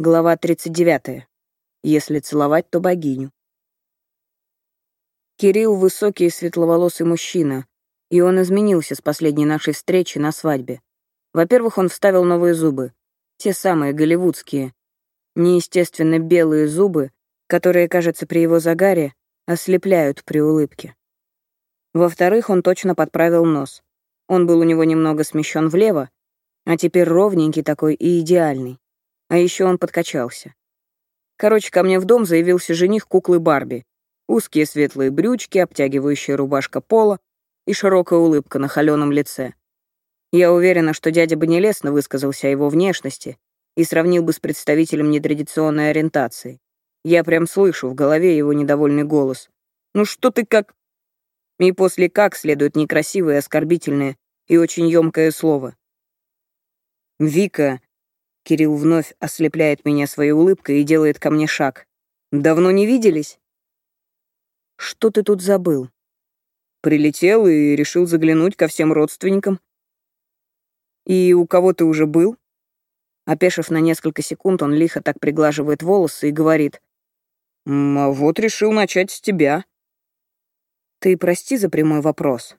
Глава 39. Если целовать, то богиню. Кирилл — высокий и светловолосый мужчина, и он изменился с последней нашей встречи на свадьбе. Во-первых, он вставил новые зубы, те самые голливудские, неестественно белые зубы, которые, кажется, при его загаре ослепляют при улыбке. Во-вторых, он точно подправил нос. Он был у него немного смещен влево, а теперь ровненький такой и идеальный. А еще он подкачался. Короче, ко мне в дом заявился жених куклы Барби. Узкие светлые брючки, обтягивающая рубашка пола и широкая улыбка на холеном лице. Я уверена, что дядя бы нелестно высказался о его внешности и сравнил бы с представителем нетрадиционной ориентации. Я прям слышу в голове его недовольный голос. «Ну что ты как...» И после «как» следует некрасивое, оскорбительное и очень ёмкое слово. «Вика, Кирилл вновь ослепляет меня своей улыбкой и делает ко мне шаг. «Давно не виделись?» «Что ты тут забыл?» «Прилетел и решил заглянуть ко всем родственникам». «И у кого ты уже был?» Опешив на несколько секунд, он лихо так приглаживает волосы и говорит. «А вот решил начать с тебя». «Ты прости за прямой вопрос».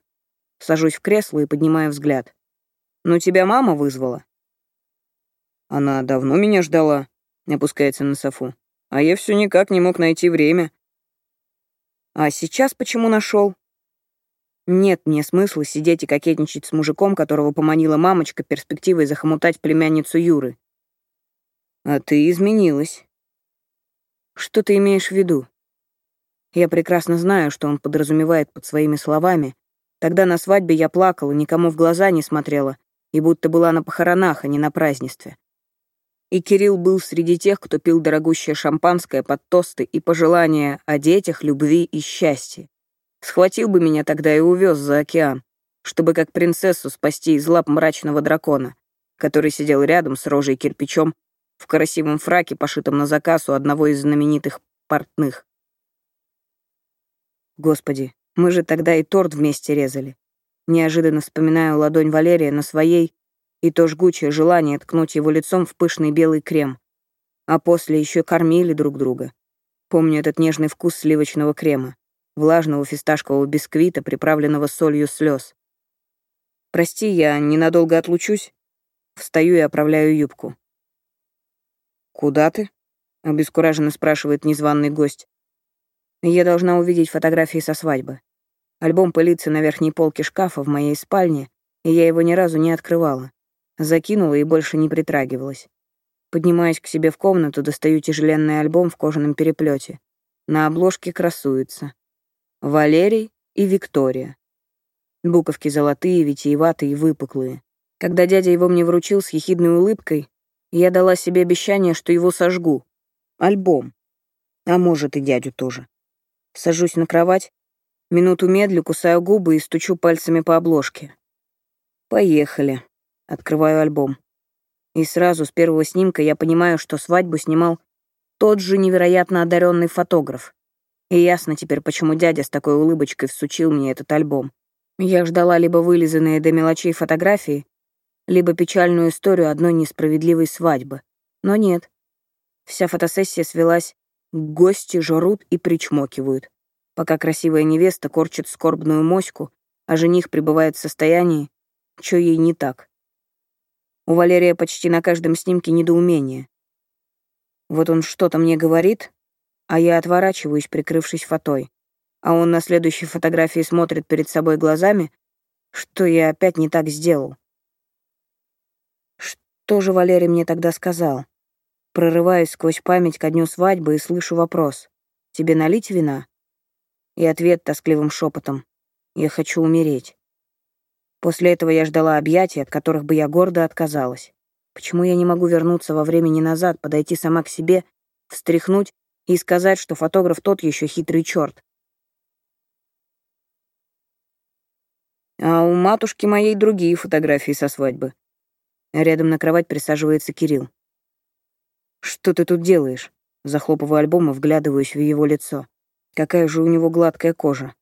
Сажусь в кресло и поднимаю взгляд. «Но тебя мама вызвала?» Она давно меня ждала, опускается на софу. А я все никак не мог найти время. А сейчас почему нашел? Нет мне смысла сидеть и кокетничать с мужиком, которого поманила мамочка перспективой захомутать племянницу Юры. А ты изменилась. Что ты имеешь в виду? Я прекрасно знаю, что он подразумевает под своими словами. Тогда на свадьбе я плакала, никому в глаза не смотрела, и будто была на похоронах, а не на празднестве. И Кирилл был среди тех, кто пил дорогущее шампанское под тосты и пожелания о детях, любви и счастье. Схватил бы меня тогда и увез за океан, чтобы как принцессу спасти из лап мрачного дракона, который сидел рядом с рожей кирпичом в красивом фраке, пошитом на заказ у одного из знаменитых портных. Господи, мы же тогда и торт вместе резали. Неожиданно вспоминаю ладонь Валерия на своей, и то жгучее желание ткнуть его лицом в пышный белый крем. А после еще кормили друг друга. Помню этот нежный вкус сливочного крема, влажного фисташкового бисквита, приправленного солью слез. «Прости, я ненадолго отлучусь». Встаю и оправляю юбку. «Куда ты?» — обескураженно спрашивает незваный гость. «Я должна увидеть фотографии со свадьбы. Альбом пылится на верхней полке шкафа в моей спальне, и я его ни разу не открывала. Закинула и больше не притрагивалась. Поднимаюсь к себе в комнату, достаю тяжеленный альбом в кожаном переплете. На обложке красуются. Валерий и Виктория. Буковки золотые, витиеватые и выпуклые. Когда дядя его мне вручил с ехидной улыбкой, я дала себе обещание, что его сожгу. Альбом. А может, и дядю тоже. Сажусь на кровать, минуту медлю, кусаю губы и стучу пальцами по обложке. Поехали. Открываю альбом. И сразу с первого снимка я понимаю, что свадьбу снимал тот же невероятно одаренный фотограф. И ясно теперь, почему дядя с такой улыбочкой всучил мне этот альбом. Я ждала либо вылизанные до мелочей фотографии, либо печальную историю одной несправедливой свадьбы. Но нет. Вся фотосессия свелась гости жрут и причмокивают, пока красивая невеста корчит скорбную моську, а жених пребывает в состоянии, что ей не так. У Валерия почти на каждом снимке недоумение. Вот он что-то мне говорит, а я отворачиваюсь, прикрывшись фотой. А он на следующей фотографии смотрит перед собой глазами, что я опять не так сделал. Что же Валерий мне тогда сказал? Прорываюсь сквозь память ко дню свадьбы и слышу вопрос. «Тебе налить вина?» И ответ тоскливым шепотом. «Я хочу умереть». После этого я ждала объятий, от которых бы я гордо отказалась. Почему я не могу вернуться во времени назад, подойти сама к себе, встряхнуть и сказать, что фотограф тот еще хитрый черт? А у матушки моей другие фотографии со свадьбы. Рядом на кровать присаживается Кирилл. «Что ты тут делаешь?» Захлопываю альбом и вглядываюсь в его лицо. Какая же у него гладкая кожа.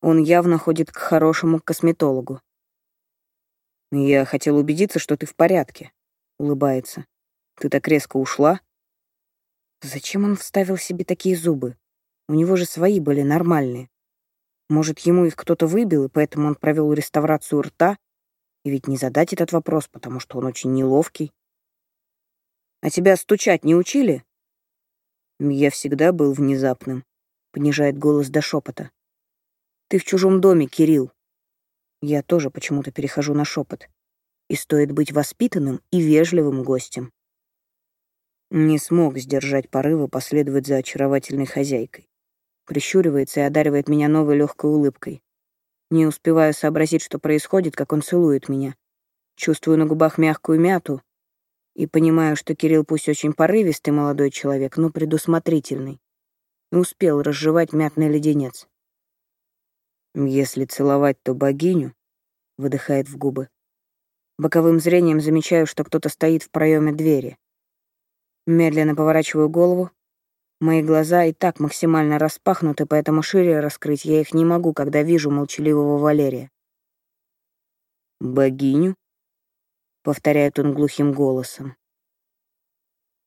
Он явно ходит к хорошему косметологу. «Я хотел убедиться, что ты в порядке», — улыбается. «Ты так резко ушла?» Зачем он вставил себе такие зубы? У него же свои были нормальные. Может, ему их кто-то выбил, и поэтому он провел реставрацию рта? И ведь не задать этот вопрос, потому что он очень неловкий. А тебя стучать не учили? Я всегда был внезапным, понижает голос до шепота. Ты в чужом доме, Кирилл. Я тоже почему-то перехожу на шепот. И стоит быть воспитанным и вежливым гостем. Не смог сдержать порывы последовать за очаровательной хозяйкой. Прищуривается и одаривает меня новой легкой улыбкой. Не успеваю сообразить, что происходит, как он целует меня. Чувствую на губах мягкую мяту и понимаю, что Кирилл пусть очень порывистый молодой человек, но предусмотрительный. И успел разжевать мятный леденец. «Если целовать, то богиню», — выдыхает в губы. Боковым зрением замечаю, что кто-то стоит в проеме двери. Медленно поворачиваю голову. Мои глаза и так максимально распахнуты, поэтому шире раскрыть я их не могу, когда вижу молчаливого Валерия. «Богиню?» — повторяет он глухим голосом.